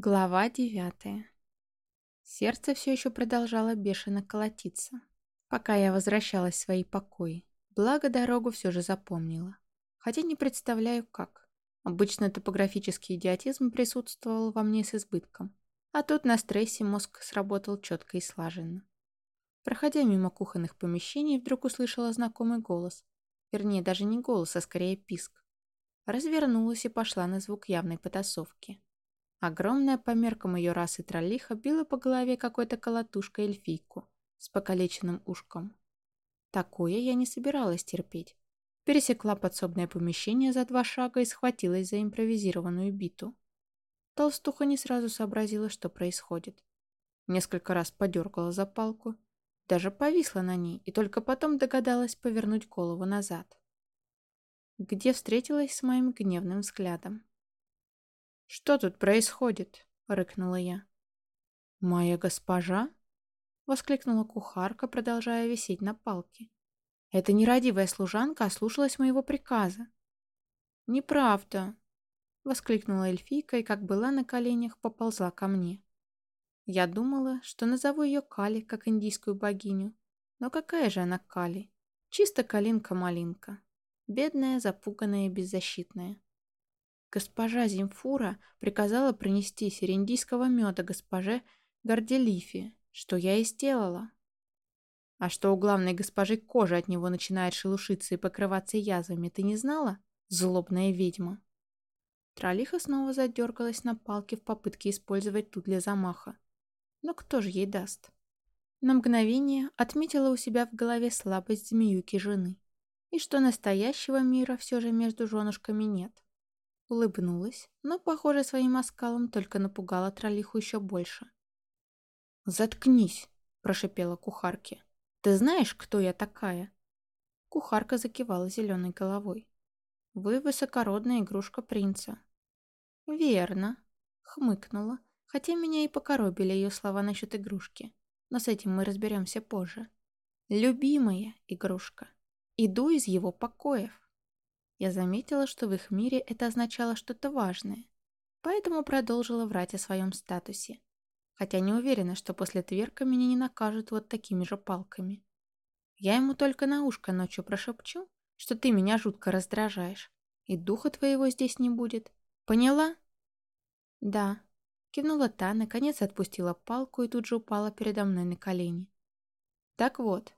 Глава девятая. Сердце все еще продолжало бешено колотиться, пока я возвращалась в свои покои. Благо, дорогу все же запомнила. Хотя не представляю, как. Обычно топографический идиотизм присутствовал во мне с избытком. А тут на стрессе мозг сработал четко и слаженно. Проходя мимо кухонных помещений, вдруг услышала знакомый голос. Вернее, даже не голос, а скорее писк. Развернулась и пошла на звук явной потасовки. Огромная по меркам ее расы троллиха била по голове какой-то колотушкой эльфийку с покалеченным ушком. Такое я не собиралась терпеть. Пересекла подсобное помещение за два шага и схватилась за импровизированную биту. Толстуха не сразу сообразила, что происходит. Несколько раз подергала за палку, даже повисла на ней и только потом догадалась повернуть голову назад. Где встретилась с моим гневным взглядом. «Что тут происходит?» — рыкнула я. «Моя госпожа?» — воскликнула кухарка, продолжая висеть на палке. «Это нерадивая служанка ослушалась моего приказа». «Неправда!» — воскликнула эльфийка и, как была на коленях, поползла ко мне. Я думала, что назову ее Кали, как индийскую богиню. Но какая же она Кали? Чисто калинка-малинка. Бедная, запуганная и беззащитная. Госпожа Зимфура приказала принести серендийского меда госпоже Горделифе, что я и сделала. А что у главной госпожи кожа от него начинает шелушиться и покрываться язвами, ты не знала? Злобная ведьма. Тролиха снова задергалась на палке в попытке использовать ту для замаха. Но кто же ей даст? На мгновение отметила у себя в голове слабость змеюки жены. И что настоящего мира все же между женушками нет. Улыбнулась, но, похоже, своим оскалом только напугала троллиху еще больше. «Заткнись!» – прошипела кухарке. «Ты знаешь, кто я такая?» Кухарка закивала зеленой головой. «Вы высокородная игрушка принца». «Верно», — хмыкнула, хотя меня и покоробили ее слова насчет игрушки. Но с этим мы разберемся позже. «Любимая игрушка. Иду из его покоев». Я заметила, что в их мире это означало что-то важное, поэтому продолжила врать о своем статусе. Хотя не уверена, что после тверка меня не накажут вот такими же палками. Я ему только на ушко ночью прошепчу, что ты меня жутко раздражаешь, и духа твоего здесь не будет. Поняла? Да. Кивнула та, наконец отпустила палку и тут же упала передо мной на колени. Так вот,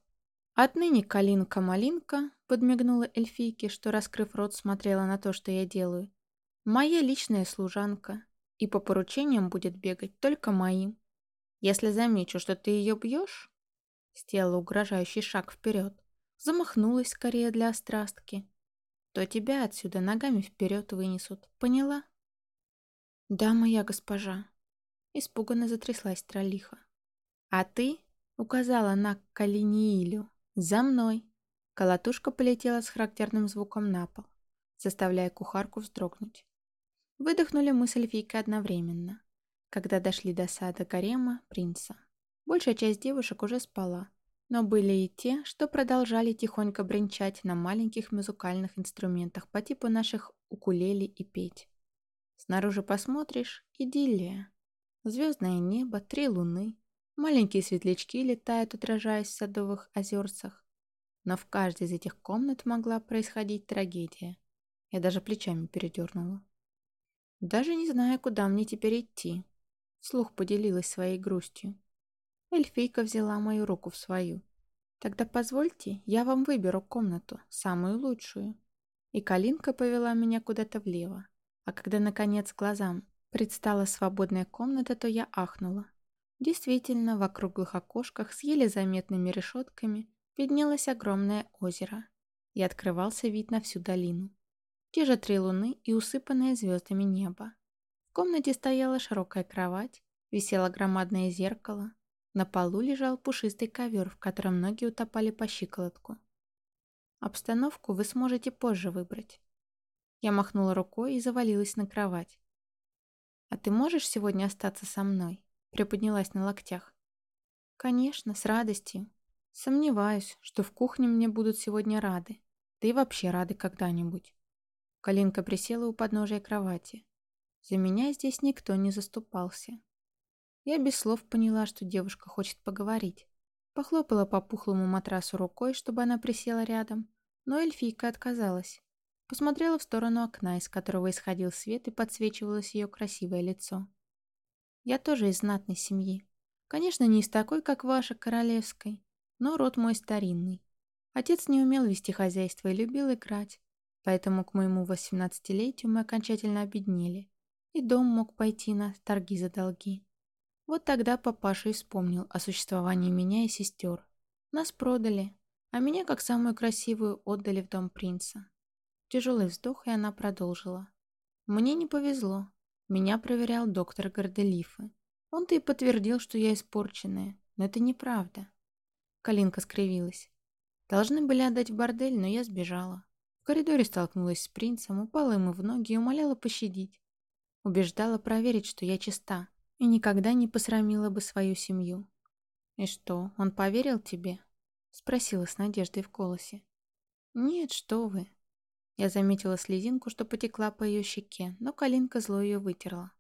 отныне Калинка-малинка Подмигнула эльфийке, что, раскрыв рот, смотрела на то, что я делаю. «Моя личная служанка. И по поручениям будет бегать только моим. Если замечу, что ты ее бьешь...» Сделала угрожающий шаг вперед. Замахнулась скорее для острастки. «То тебя отсюда ногами вперед вынесут. Поняла?» «Да, моя госпожа». Испуганно затряслась троллиха. «А ты?» — указала на Калиниилю. «За мной!» Колотушка полетела с характерным звуком на пол, заставляя кухарку вздрогнуть. Выдохнули мы с эльфийкой одновременно, когда дошли до сада гарема принца. Большая часть девушек уже спала, но были и те, что продолжали тихонько бренчать на маленьких музыкальных инструментах по типу наших укулеле и петь. Снаружи посмотришь – идиллия. Звездное небо, три луны, маленькие светлячки летают, отражаясь в садовых озерцах, но в каждой из этих комнат могла происходить трагедия. Я даже плечами передернула. Даже не знаю, куда мне теперь идти. Слух поделилась своей грустью. Эльфийка взяла мою руку в свою. Тогда позвольте, я вам выберу комнату, самую лучшую. И Калинка повела меня куда-то влево. А когда, наконец, глазам предстала свободная комната, то я ахнула. Действительно, в округлых окошках с еле заметными решетками виднелось огромное озеро, и открывался вид на всю долину. Те же три луны и усыпанное звездами небо. В комнате стояла широкая кровать, висело громадное зеркало, на полу лежал пушистый ковер, в котором многие утопали по щиколотку. Обстановку вы сможете позже выбрать. Я махнула рукой и завалилась на кровать. «А ты можешь сегодня остаться со мной?» Приподнялась на локтях. «Конечно, с радостью», Сомневаюсь, что в кухне мне будут сегодня рады. Да и вообще рады когда-нибудь. Калинка присела у подножия кровати. За меня здесь никто не заступался. Я без слов поняла, что девушка хочет поговорить. Похлопала по пухлому матрасу рукой, чтобы она присела рядом, но эльфийка отказалась. Посмотрела в сторону окна, из которого исходил свет и подсвечивалось ее красивое лицо. «Я тоже из знатной семьи. Конечно, не из такой, как ваша, королевской, но род мой старинный. Отец не умел вести хозяйство и любил играть, поэтому к моему восемнадцатилетию мы окончательно обеднели, и дом мог пойти на торги за долги. Вот тогда папаша и вспомнил о существовании меня и сестер. Нас продали, а меня, как самую красивую, отдали в дом принца. Тяжелый вздох, и она продолжила. Мне не повезло. Меня проверял доктор Горделифы. Он-то и подтвердил, что я испорченная, но это неправда. Калинка скривилась. Должны были отдать в бордель, но я сбежала. В коридоре столкнулась с принцем, упала ему в ноги и умоляла пощадить. Убеждала проверить, что я чиста, и никогда не посрамила бы свою семью. «И что, он поверил тебе?» — спросила с надеждой в голосе. «Нет, что вы». Я заметила слезинку, что потекла по ее щеке, но Калинка зло ее вытерла.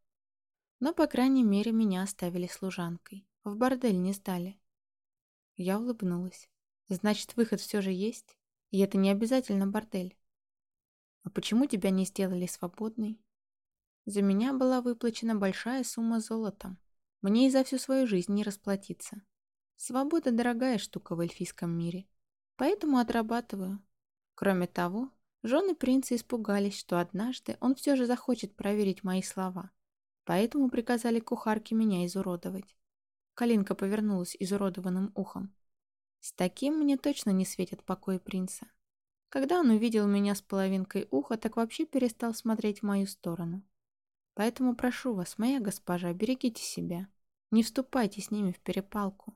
Но, по крайней мере, меня оставили служанкой. В бордель не сдали. Я улыбнулась. Значит, выход все же есть? И это не обязательно бордель. А почему тебя не сделали свободной? За меня была выплачена большая сумма золотом. Мне и за всю свою жизнь не расплатиться. Свобода – дорогая штука в эльфийском мире. Поэтому отрабатываю. Кроме того, жены принца испугались, что однажды он все же захочет проверить мои слова. Поэтому приказали кухарке меня изуродовать. Калинка повернулась изуродованным ухом. С таким мне точно не светит покой принца. Когда он увидел меня с половинкой уха, так вообще перестал смотреть в мою сторону. Поэтому прошу вас, моя госпожа, берегите себя. Не вступайте с ними в перепалку.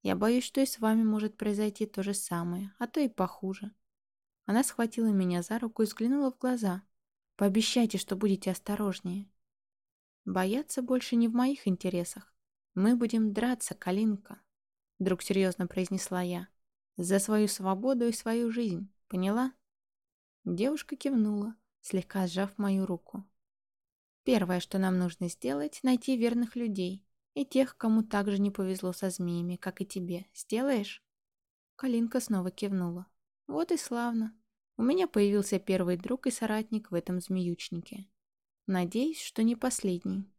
Я боюсь, что и с вами может произойти то же самое, а то и похуже. Она схватила меня за руку и взглянула в глаза. Пообещайте, что будете осторожнее. Бояться больше не в моих интересах. Мы будем драться, Калинка. Вдруг серьезно произнесла я. За свою свободу и свою жизнь. Поняла? Девушка кивнула, слегка сжав мою руку. Первое, что нам нужно сделать, найти верных людей, и тех, кому также не повезло со змеями, как и тебе. Сделаешь?» Калинка снова кивнула. «Вот и славно. У меня появился первый друг и соратник в этом змеючнике. Надеюсь, что не последний».